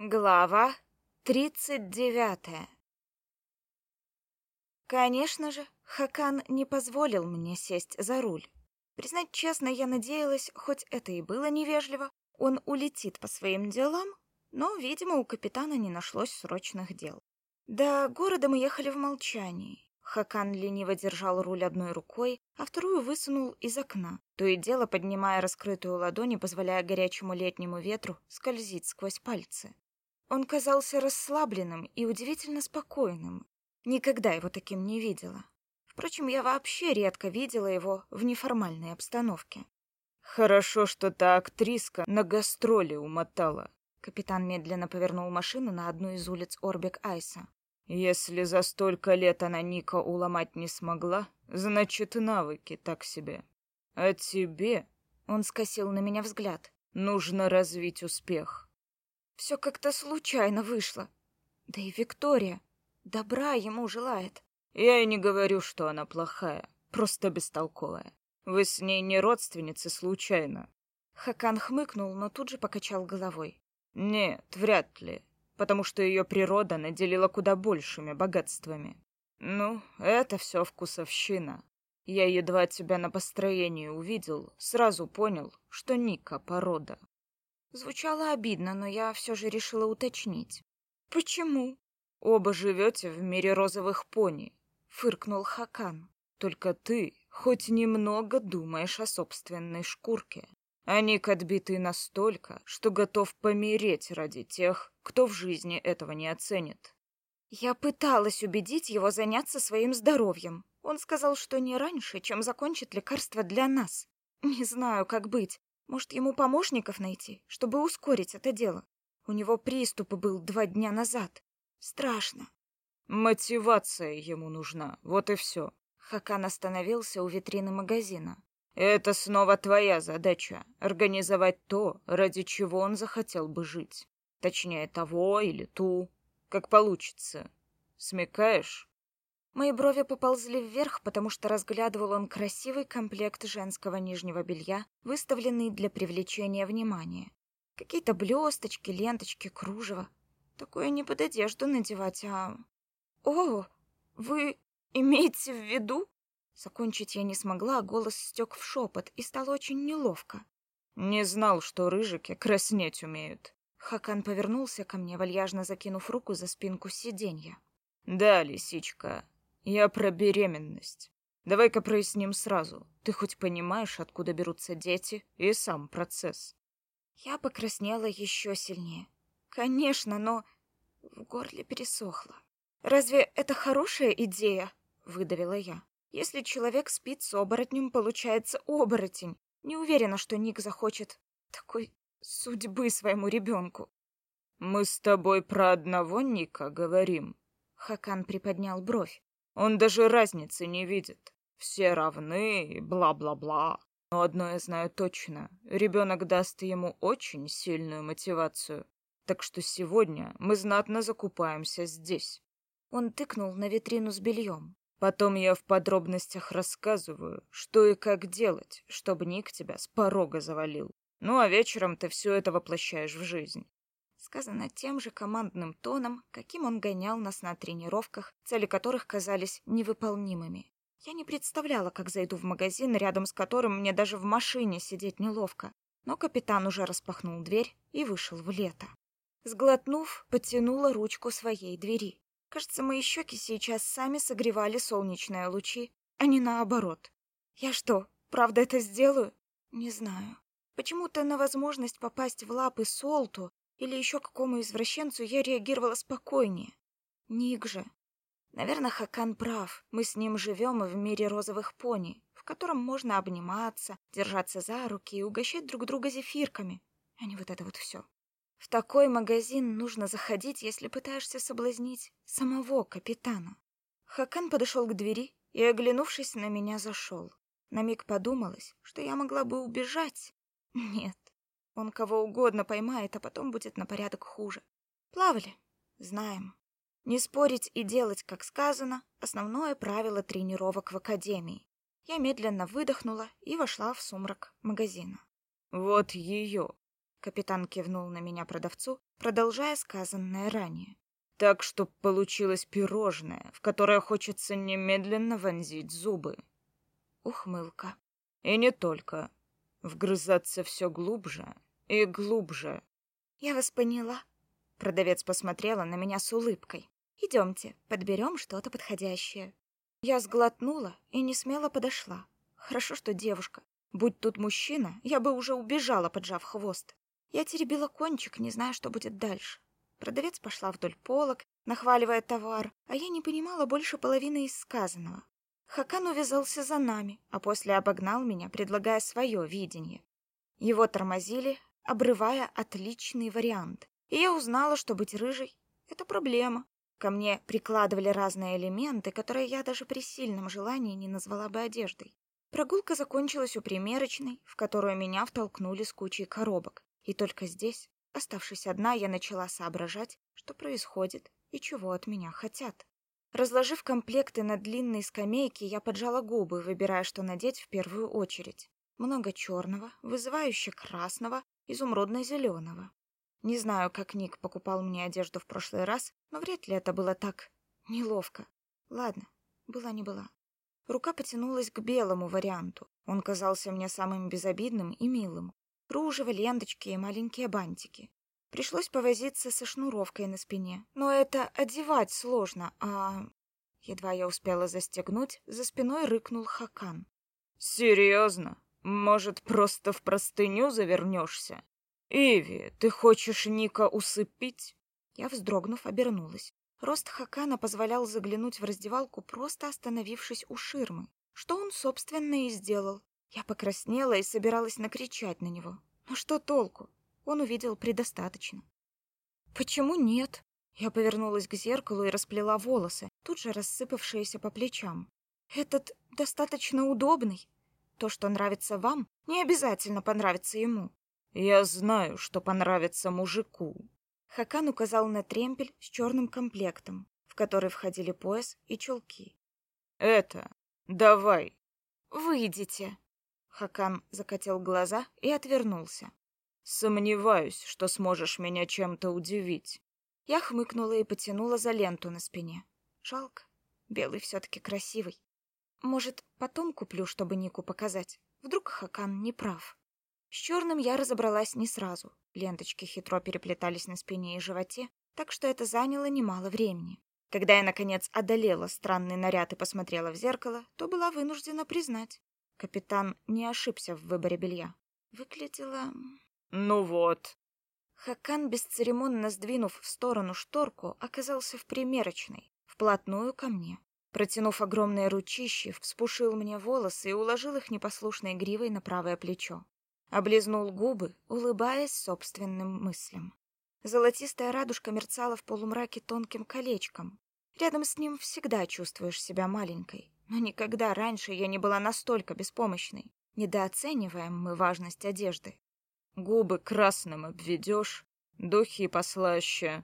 Глава тридцать девятая. Конечно же, Хакан не позволил мне сесть за руль. Признать честно, я надеялась, хоть это и было невежливо, он улетит по своим делам, но, видимо, у капитана не нашлось срочных дел. До города мы ехали в молчании. Хакан лениво держал руль одной рукой, а вторую высунул из окна, то и дело поднимая раскрытую ладонь и позволяя горячему летнему ветру скользить сквозь пальцы. Он казался расслабленным и удивительно спокойным. Никогда его таким не видела. Впрочем, я вообще редко видела его в неформальной обстановке. «Хорошо, что та актриска на гастроли умотала». Капитан медленно повернул машину на одну из улиц Орбек-Айса. Если за столько лет она Ника уломать не смогла, значит, навыки так себе. А тебе, он скосил на меня взгляд, нужно развить успех. Все как-то случайно вышло. Да и Виктория добра ему желает. Я и не говорю, что она плохая, просто бестолковая. Вы с ней не родственницы случайно. Хакан хмыкнул, но тут же покачал головой. Нет, вряд ли потому что ее природа наделила куда большими богатствами. Ну, это все вкусовщина. Я едва тебя на построении увидел, сразу понял, что Ника порода. Звучало обидно, но я все же решила уточнить. Почему? Оба живете в мире розовых пони, фыркнул Хакан. Только ты хоть немного думаешь о собственной шкурке. А Ник настолько, что готов помереть ради тех, кто в жизни этого не оценит. Я пыталась убедить его заняться своим здоровьем. Он сказал, что не раньше, чем закончит лекарство для нас. Не знаю, как быть. Может, ему помощников найти, чтобы ускорить это дело. У него приступ был два дня назад. Страшно. Мотивация ему нужна, вот и все. Хакан остановился у витрины магазина. Это снова твоя задача — организовать то, ради чего он захотел бы жить. Точнее, того или ту, как получится. Смекаешь? Мои брови поползли вверх, потому что разглядывал он красивый комплект женского нижнего белья, выставленный для привлечения внимания. Какие-то блесточки, ленточки, кружево. Такое не под одежду надевать, а... О, вы имеете в виду? Закончить я не смогла, а голос стек в шепот, и стало очень неловко. «Не знал, что рыжики краснеть умеют». Хакан повернулся ко мне, вальяжно закинув руку за спинку сиденья. «Да, лисичка, я про беременность. Давай-ка проясним сразу. Ты хоть понимаешь, откуда берутся дети, и сам процесс?» Я покраснела еще сильнее. «Конечно, но...» В горле пересохло. «Разве это хорошая идея?» — выдавила я. Если человек спит с оборотнем, получается оборотень. Не уверена, что Ник захочет такой судьбы своему ребенку. Мы с тобой про одного Ника говорим. Хакан приподнял бровь. Он даже разницы не видит. Все равны, бла-бла-бла. Но одно я знаю точно. Ребенок даст ему очень сильную мотивацию. Так что сегодня мы знатно закупаемся здесь. Он тыкнул на витрину с бельем. Потом я в подробностях рассказываю, что и как делать, чтобы Ник тебя с порога завалил. Ну а вечером ты все это воплощаешь в жизнь. Сказано тем же командным тоном, каким он гонял нас на тренировках, цели которых казались невыполнимыми. Я не представляла, как зайду в магазин, рядом с которым мне даже в машине сидеть неловко. Но капитан уже распахнул дверь и вышел в лето. Сглотнув, потянула ручку своей двери. Кажется, мои щеки сейчас сами согревали солнечные лучи, а не наоборот. Я что, правда это сделаю? Не знаю. Почему-то на возможность попасть в лапы Солту или еще какому извращенцу я реагировала спокойнее. Ник же. Наверное, Хакан прав. Мы с ним живем в мире розовых пони, в котором можно обниматься, держаться за руки и угощать друг друга зефирками, а не вот это вот все. В такой магазин нужно заходить, если пытаешься соблазнить самого капитана. Хакан подошел к двери и, оглянувшись на меня, зашел. На миг подумалось, что я могла бы убежать. Нет, он кого угодно поймает, а потом будет на порядок хуже. Плавали, знаем. Не спорить и делать, как сказано, основное правило тренировок в академии. Я медленно выдохнула и вошла в сумрак магазина. Вот ее, Капитан кивнул на меня продавцу, продолжая сказанное ранее. Так, что получилось пирожное, в которое хочется немедленно вонзить зубы. Ухмылка. И не только. Вгрызаться все глубже и глубже. Я вас поняла. Продавец посмотрела на меня с улыбкой. Идемте, подберем что-то подходящее. Я сглотнула и не смело подошла. Хорошо, что девушка. Будь тут мужчина, я бы уже убежала, поджав хвост. Я теребила кончик, не зная, что будет дальше. Продавец пошла вдоль полок, нахваливая товар, а я не понимала больше половины из сказанного. Хакан увязался за нами, а после обогнал меня, предлагая свое видение. Его тормозили, обрывая отличный вариант. И я узнала, что быть рыжей — это проблема. Ко мне прикладывали разные элементы, которые я даже при сильном желании не назвала бы одеждой. Прогулка закончилась у примерочной, в которую меня втолкнули с кучей коробок. И только здесь, оставшись одна, я начала соображать, что происходит и чего от меня хотят. Разложив комплекты на длинной скамейке, я поджала губы, выбирая, что надеть в первую очередь. Много черного, вызывающе красного, изумрудно-зеленого. Не знаю, как Ник покупал мне одежду в прошлый раз, но вряд ли это было так неловко. Ладно, была не была. Рука потянулась к белому варианту. Он казался мне самым безобидным и милым. Кружево, ленточки и маленькие бантики. Пришлось повозиться со шнуровкой на спине. Но это одевать сложно, а... Едва я успела застегнуть, за спиной рыкнул Хакан. «Серьезно? Может, просто в простыню завернешься? Иви, ты хочешь Ника усыпить?» Я, вздрогнув, обернулась. Рост Хакана позволял заглянуть в раздевалку, просто остановившись у ширмы. Что он, собственно, и сделал. Я покраснела и собиралась накричать на него. Но что толку? он увидел предостаточно. Почему нет? Я повернулась к зеркалу и расплела волосы, тут же рассыпавшиеся по плечам. Этот достаточно удобный. То, что нравится вам, не обязательно понравится ему. Я знаю, что понравится мужику. Хакан указал на тремпель с черным комплектом, в который входили пояс и чулки. Это, давай. Выйдите. Хакан закатил глаза и отвернулся. Сомневаюсь, что сможешь меня чем-то удивить. Я хмыкнула и потянула за ленту на спине. Жалко. Белый все-таки красивый. Может, потом куплю, чтобы Нику показать. Вдруг Хакан не прав. С черным я разобралась не сразу. Ленточки хитро переплетались на спине и животе, так что это заняло немало времени. Когда я, наконец, одолела странный наряд и посмотрела в зеркало, то была вынуждена признать. Капитан не ошибся в выборе белья. Выглядела ну вот. Хакан, бесцеремонно сдвинув в сторону шторку, оказался в примерочной, вплотную ко мне. Протянув огромные ручищи, вспушил мне волосы и уложил их непослушной гривой на правое плечо. Облизнул губы, улыбаясь собственным мыслям. Золотистая радужка мерцала в полумраке тонким колечком. Рядом с ним всегда чувствуешь себя маленькой, но никогда раньше я не была настолько беспомощной. Недооцениваем мы важность одежды. Губы красным обведешь, духи послаще.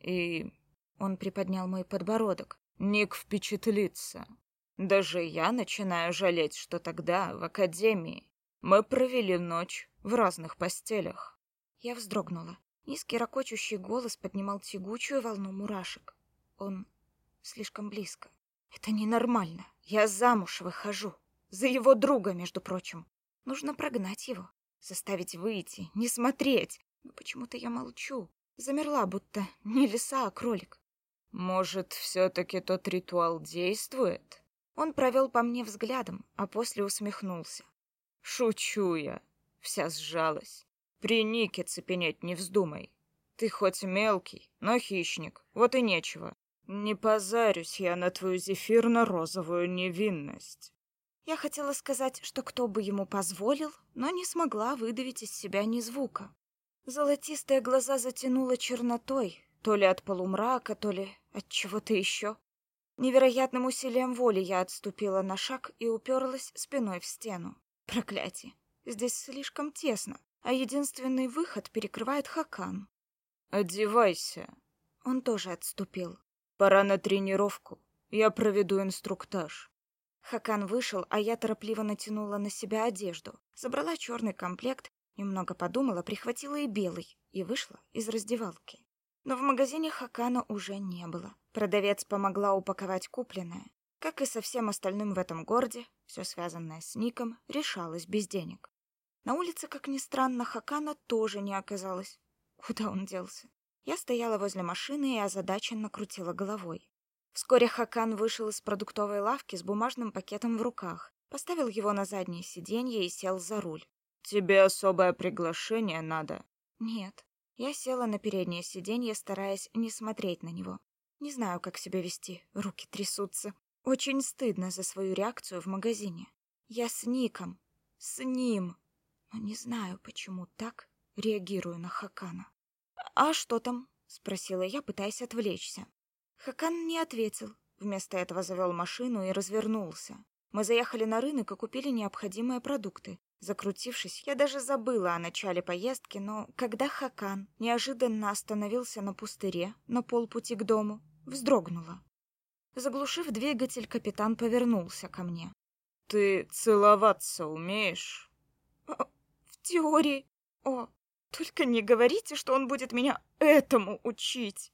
И... Он приподнял мой подбородок. Ник впечатлится. Даже я начинаю жалеть, что тогда, в академии, мы провели ночь в разных постелях. Я вздрогнула. Низкий ракочущий голос поднимал тягучую волну мурашек. Он слишком близко. Это ненормально. Я замуж выхожу. За его друга, между прочим. Нужно прогнать его. Заставить выйти, не смотреть. Но почему-то я молчу. Замерла, будто не лиса, а кролик. Может, все-таки тот ритуал действует? Он провел по мне взглядом, а после усмехнулся. Шучу я. Вся сжалась. При Нике цепенеть не вздумай. Ты хоть мелкий, но хищник, вот и нечего. Не позарюсь я на твою зефирно-розовую невинность. Я хотела сказать, что кто бы ему позволил, но не смогла выдавить из себя ни звука. Золотистые глаза затянуло чернотой, то ли от полумрака, то ли от чего-то еще. Невероятным усилием воли я отступила на шаг и уперлась спиной в стену. Проклятие. Здесь слишком тесно, а единственный выход перекрывает Хакан. «Одевайся». Он тоже отступил. «Пора на тренировку. Я проведу инструктаж». Хакан вышел, а я торопливо натянула на себя одежду, забрала черный комплект Немного подумала, прихватила и белый и вышла из раздевалки. Но в магазине Хакана уже не было. Продавец помогла упаковать купленное. Как и со всем остальным в этом городе, все связанное с Ником решалось без денег. На улице, как ни странно, Хакана тоже не оказалось. Куда он делся? Я стояла возле машины и озадаченно крутила головой. Вскоре Хакан вышел из продуктовой лавки с бумажным пакетом в руках, поставил его на заднее сиденье и сел за руль. «Тебе особое приглашение надо?» «Нет». Я села на переднее сиденье, стараясь не смотреть на него. Не знаю, как себя вести, руки трясутся. Очень стыдно за свою реакцию в магазине. Я с Ником, с ним, но не знаю, почему так реагирую на Хакана. «А что там?» — спросила я, пытаясь отвлечься. Хакан не ответил. Вместо этого завел машину и развернулся. Мы заехали на рынок и купили необходимые продукты. Закрутившись, я даже забыла о начале поездки, но когда Хакан неожиданно остановился на пустыре на полпути к дому, вздрогнула. Заглушив двигатель, капитан повернулся ко мне. «Ты целоваться умеешь?» «В теории. О, только не говорите, что он будет меня этому учить!»